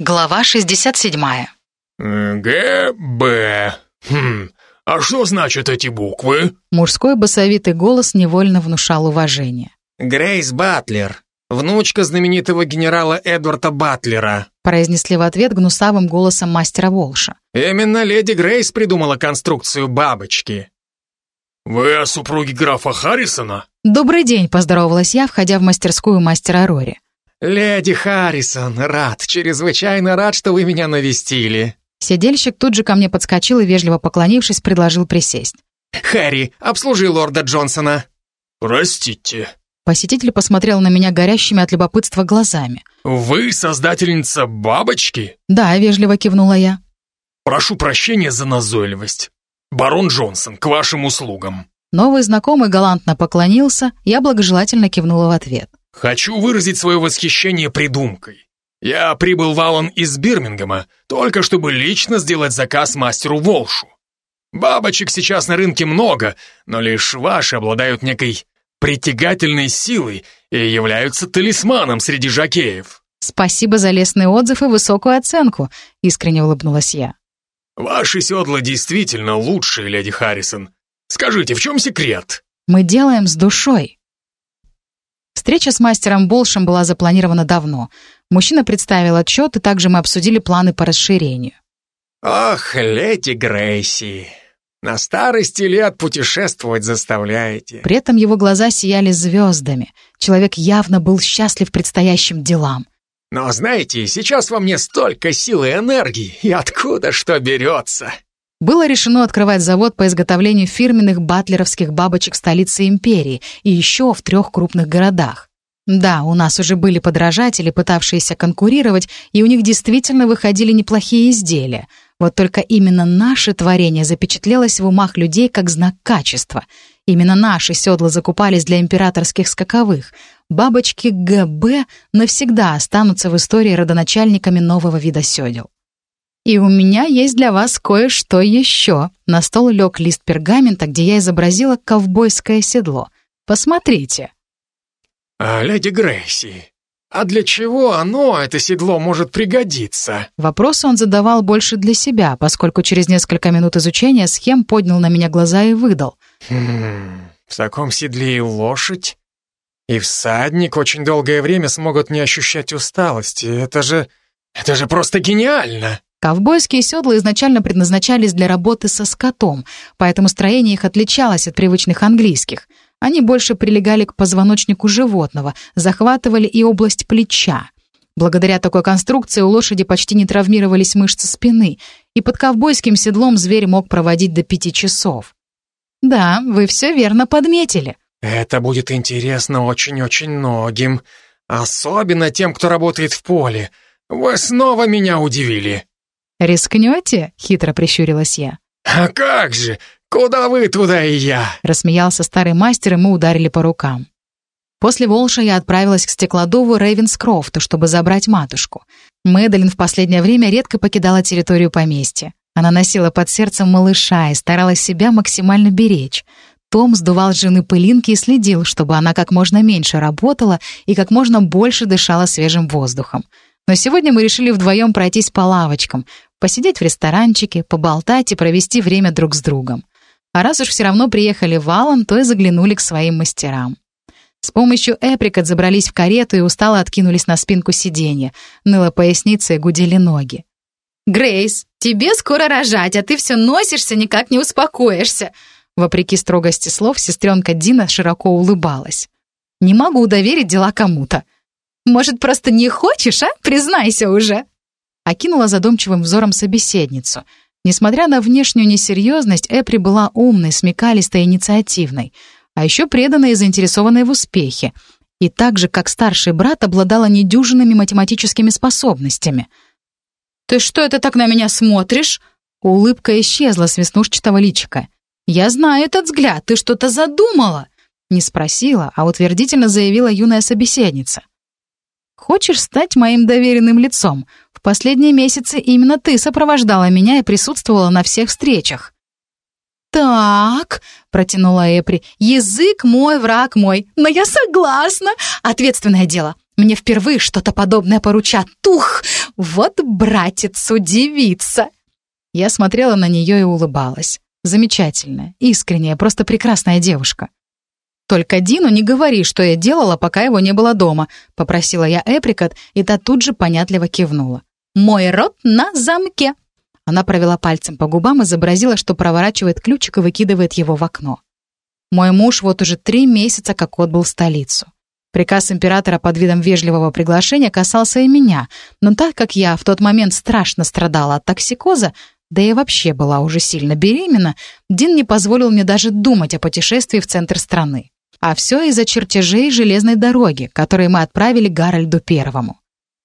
Глава 67. ГБ. Хм, а что значат эти буквы? Мужской басовитый голос невольно внушал уважение. Грейс Батлер, внучка знаменитого генерала Эдварда Батлера. Произнесли в ответ гнусавым голосом мастера Волша. Именно леди Грейс придумала конструкцию бабочки. Вы о супруге графа Харрисона? Добрый день, поздоровалась я, входя в мастерскую мастера Рори. «Леди Харрисон, рад, чрезвычайно рад, что вы меня навестили». Сидельщик тут же ко мне подскочил и, вежливо поклонившись, предложил присесть. «Хэри, обслужи лорда Джонсона». «Простите». Посетитель посмотрел на меня горящими от любопытства глазами. «Вы создательница бабочки?» «Да», — вежливо кивнула я. «Прошу прощения за назойливость. Барон Джонсон, к вашим услугам». Новый знакомый галантно поклонился, я благожелательно кивнула в ответ. Хочу выразить свое восхищение придумкой. Я прибыл в Аллан из Бирмингема, только чтобы лично сделать заказ мастеру Волшу. Бабочек сейчас на рынке много, но лишь ваши обладают некой притягательной силой и являются талисманом среди жакеев. Спасибо за лестный отзыв и высокую оценку, искренне улыбнулась я. Ваши седла действительно лучшие, леди Харрисон. Скажите, в чем секрет? Мы делаем с душой. Встреча с мастером Болшем была запланирована давно. Мужчина представил отчет, и также мы обсудили планы по расширению. «Ох, леди Грейси, на старости лет путешествовать заставляете». При этом его глаза сияли звездами. Человек явно был счастлив предстоящим делам. «Но знаете, сейчас во мне столько силы и энергии, и откуда что берется?» Было решено открывать завод по изготовлению фирменных батлеровских бабочек столицы империи и еще в трех крупных городах. Да, у нас уже были подражатели, пытавшиеся конкурировать, и у них действительно выходили неплохие изделия. Вот только именно наше творение запечатлелось в умах людей как знак качества. Именно наши седла закупались для императорских скаковых. Бабочки ГБ навсегда останутся в истории родоначальниками нового вида седел. И у меня есть для вас кое-что еще. На стол лег лист пергамента, где я изобразила ковбойское седло. Посмотрите. А, леди Грейси, а для чего оно, это седло, может пригодиться? Вопрос он задавал больше для себя, поскольку через несколько минут изучения схем поднял на меня глаза и выдал. Хм, в таком седле и лошадь, и всадник очень долгое время смогут не ощущать усталости. Это же... это же просто гениально! Ковбойские седла изначально предназначались для работы со скотом, поэтому строение их отличалось от привычных английских. Они больше прилегали к позвоночнику животного, захватывали и область плеча. Благодаря такой конструкции у лошади почти не травмировались мышцы спины, и под ковбойским седлом зверь мог проводить до пяти часов. Да, вы все верно подметили. Это будет интересно очень-очень многим, особенно тем, кто работает в поле. Вы снова меня удивили. «Рискнете?» — хитро прищурилась я. «А как же! Куда вы, туда и я!» — рассмеялся старый мастер, и мы ударили по рукам. После Волша я отправилась к стеклодуву Рейвенскрофту, чтобы забрать матушку. Мэдалин в последнее время редко покидала территорию поместья. Она носила под сердцем малыша и старалась себя максимально беречь. Том сдувал с жены пылинки и следил, чтобы она как можно меньше работала и как можно больше дышала свежим воздухом. Но сегодня мы решили вдвоем пройтись по лавочкам, посидеть в ресторанчике, поболтать и провести время друг с другом. А раз уж все равно приехали в Аллан, то и заглянули к своим мастерам. С помощью эприкот забрались в карету и устало откинулись на спинку сиденья. Ныла поясница и гудели ноги. «Грейс, тебе скоро рожать, а ты все носишься, никак не успокоишься!» Вопреки строгости слов, сестренка Дина широко улыбалась. «Не могу доверить дела кому-то». «Может, просто не хочешь, а? Признайся уже!» Окинула задумчивым взором собеседницу. Несмотря на внешнюю несерьезность, Эпри была умной, смекалистой инициативной, а еще преданной и заинтересованной в успехе. И так же, как старший брат, обладала недюжинными математическими способностями. «Ты что это так на меня смотришь?» Улыбка исчезла с веснушчатого личика. «Я знаю этот взгляд, ты что-то задумала!» Не спросила, а утвердительно заявила юная собеседница. «Хочешь стать моим доверенным лицом? В последние месяцы именно ты сопровождала меня и присутствовала на всех встречах». «Так», — протянула Эпри, — «язык мой, враг мой, но я согласна. Ответственное дело. Мне впервые что-то подобное поручат. Тух! Вот братец удивится!» Я смотрела на нее и улыбалась. Замечательная, искренняя, просто прекрасная девушка. «Только Дину не говори, что я делала, пока его не было дома», — попросила я Эприкот, и та тут же понятливо кивнула. «Мой рот на замке!» Она провела пальцем по губам, изобразила, что проворачивает ключик и выкидывает его в окно. Мой муж вот уже три месяца как отбыл в столицу. Приказ императора под видом вежливого приглашения касался и меня, но так как я в тот момент страшно страдала от токсикоза, да и вообще была уже сильно беременна, Дин не позволил мне даже думать о путешествии в центр страны. А все из-за чертежей железной дороги, которые мы отправили Гарольду Первому.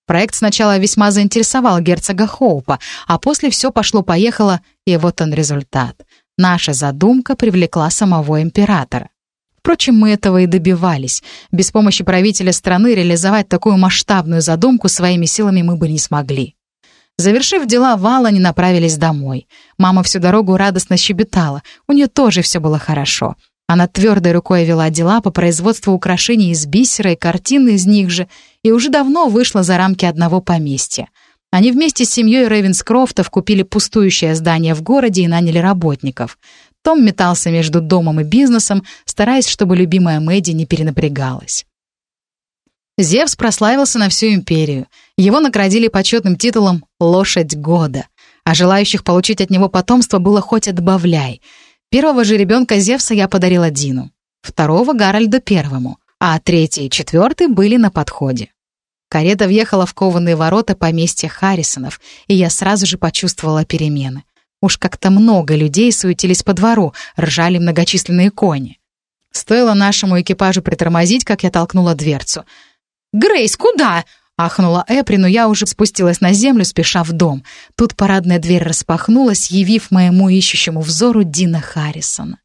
Проект сначала весьма заинтересовал герцога Хоупа, а после все пошло-поехало, и вот он результат. Наша задумка привлекла самого императора. Впрочем, мы этого и добивались. Без помощи правителя страны реализовать такую масштабную задумку своими силами мы бы не смогли. Завершив дела, Вала не направились домой. Мама всю дорогу радостно щебетала. У нее тоже все было хорошо. Она твердой рукой вела дела по производству украшений из бисера и картин из них же, и уже давно вышла за рамки одного поместья. Они вместе с семьей Рейвенскрофтов купили пустующее здание в городе и наняли работников. Том метался между домом и бизнесом, стараясь, чтобы любимая Мэдди не перенапрягалась. Зевс прославился на всю империю. Его наградили почетным титулом «Лошадь года», а желающих получить от него потомство было хоть отбавляй. Первого же ребенка Зевса я подарила Дину, второго — Гарольду Первому, а третий и четвертый были на подходе. Карета въехала в кованые ворота поместья Харрисонов, и я сразу же почувствовала перемены. Уж как-то много людей суетились по двору, ржали многочисленные кони. Стоило нашему экипажу притормозить, как я толкнула дверцу. «Грейс, куда?» — ахнула Эпри, но я уже спустилась на землю, спеша в дом. Тут парадная дверь распахнулась, явив моему ищущему взору Дина Харрисона.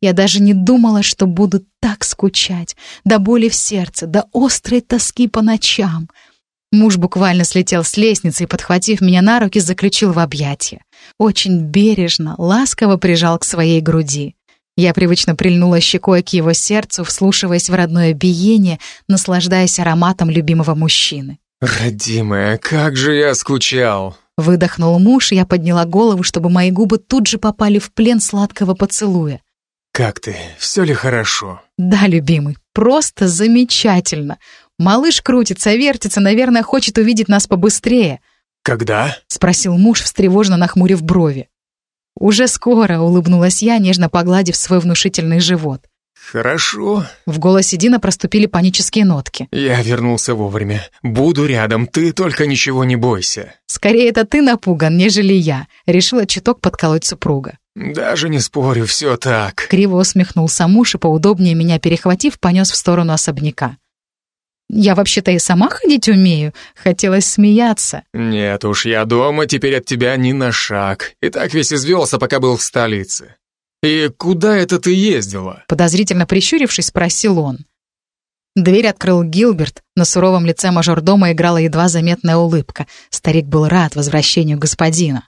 Я даже не думала, что буду так скучать, до боли в сердце, до острой тоски по ночам. Муж буквально слетел с лестницы и, подхватив меня на руки, заключил в объятия. Очень бережно, ласково прижал к своей груди. Я привычно прильнула щекой к его сердцу, вслушиваясь в родное биение, наслаждаясь ароматом любимого мужчины. «Родимая, как же я скучал!» Выдохнул муж, я подняла голову, чтобы мои губы тут же попали в плен сладкого поцелуя. «Как ты? Все ли хорошо?» «Да, любимый, просто замечательно. Малыш крутится, вертится, наверное, хочет увидеть нас побыстрее. «Когда?» — спросил муж, встревожно нахмурив брови. «Уже скоро», — улыбнулась я, нежно погладив свой внушительный живот. «Хорошо». В голосе Дина проступили панические нотки. «Я вернулся вовремя. Буду рядом, ты только ничего не бойся». «Скорее это ты напуган, нежели я», — решила чуток подколоть супруга. «Даже не спорю, все так». Криво усмехнулся муж и, поудобнее меня перехватив, понес в сторону особняка. Я вообще-то и сама ходить умею. Хотелось смеяться. Нет уж, я дома, теперь от тебя ни на шаг. И так весь извелся, пока был в столице. И куда это ты ездила? Подозрительно прищурившись, спросил он. Дверь открыл Гилберт. На суровом лице мажордома играла едва заметная улыбка. Старик был рад возвращению господина.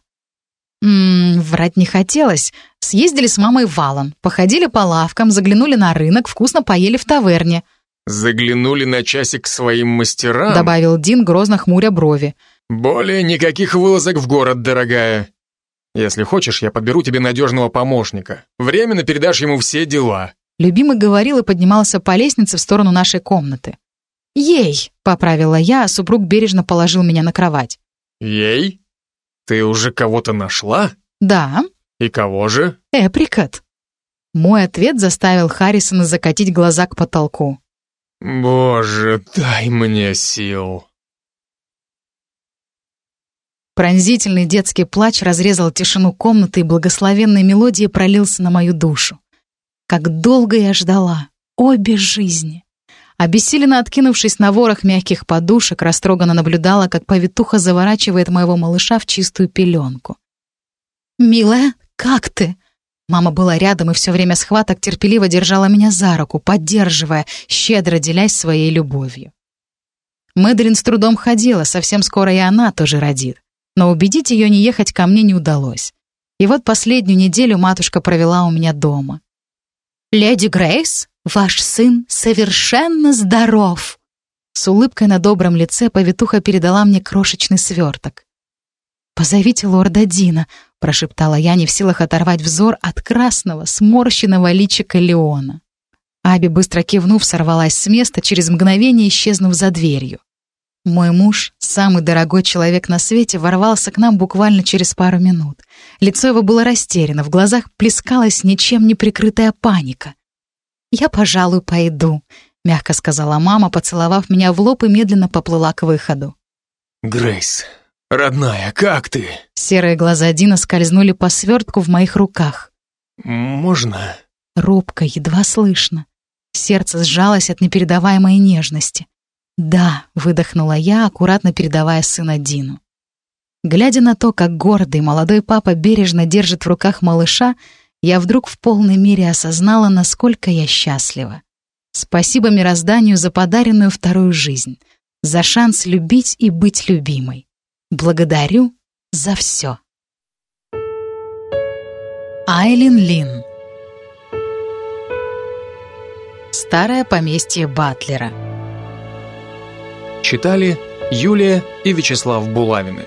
Ммм, врать не хотелось. Съездили с мамой в Валан, походили по лавкам, заглянули на рынок, вкусно поели в таверне. «Заглянули на часик к своим мастерам?» добавил Дин, грозно хмуря брови. «Более никаких вылазок в город, дорогая. Если хочешь, я подберу тебе надежного помощника. Временно передашь ему все дела». Любимый говорил и поднимался по лестнице в сторону нашей комнаты. «Ей!» — поправила я, а супруг бережно положил меня на кровать. «Ей? Ты уже кого-то нашла?» «Да». «И кого же?» «Эприкот». Мой ответ заставил Харрисона закатить глаза к потолку. «Боже, дай мне сил!» Пронзительный детский плач разрезал тишину комнаты и благословенной мелодией пролился на мою душу. Как долго я ждала, обе жизни. Обессиленно откинувшись на ворох мягких подушек, растроганно наблюдала, как повитуха заворачивает моего малыша в чистую пеленку. «Милая, как ты?» Мама была рядом и все время схваток терпеливо держала меня за руку, поддерживая, щедро делясь своей любовью. Мэдлин с трудом ходила, совсем скоро и она тоже родит. Но убедить ее не ехать ко мне не удалось. И вот последнюю неделю матушка провела у меня дома. «Леди Грейс, ваш сын совершенно здоров!» С улыбкой на добром лице повитуха передала мне крошечный сверток. «Позовите лорда Дина», — прошептала я, не в силах оторвать взор от красного, сморщенного личика Леона. Аби, быстро кивнув, сорвалась с места, через мгновение исчезнув за дверью. Мой муж, самый дорогой человек на свете, ворвался к нам буквально через пару минут. Лицо его было растеряно, в глазах плескалась ничем не прикрытая паника. «Я, пожалуй, пойду», — мягко сказала мама, поцеловав меня в лоб и медленно поплыла к выходу. «Грейс, родная, как ты?» Серые глаза Дина скользнули по свертку в моих руках. «Можно?» Робко, едва слышно. Сердце сжалось от непередаваемой нежности. «Да», — выдохнула я, аккуратно передавая сына Дину. Глядя на то, как гордый молодой папа бережно держит в руках малыша, я вдруг в полной мере осознала, насколько я счастлива. Спасибо мирозданию за подаренную вторую жизнь, за шанс любить и быть любимой. Благодарю за все. Айлин Лин. Старое поместье Батлера. Читали Юлия и Вячеслав Булавины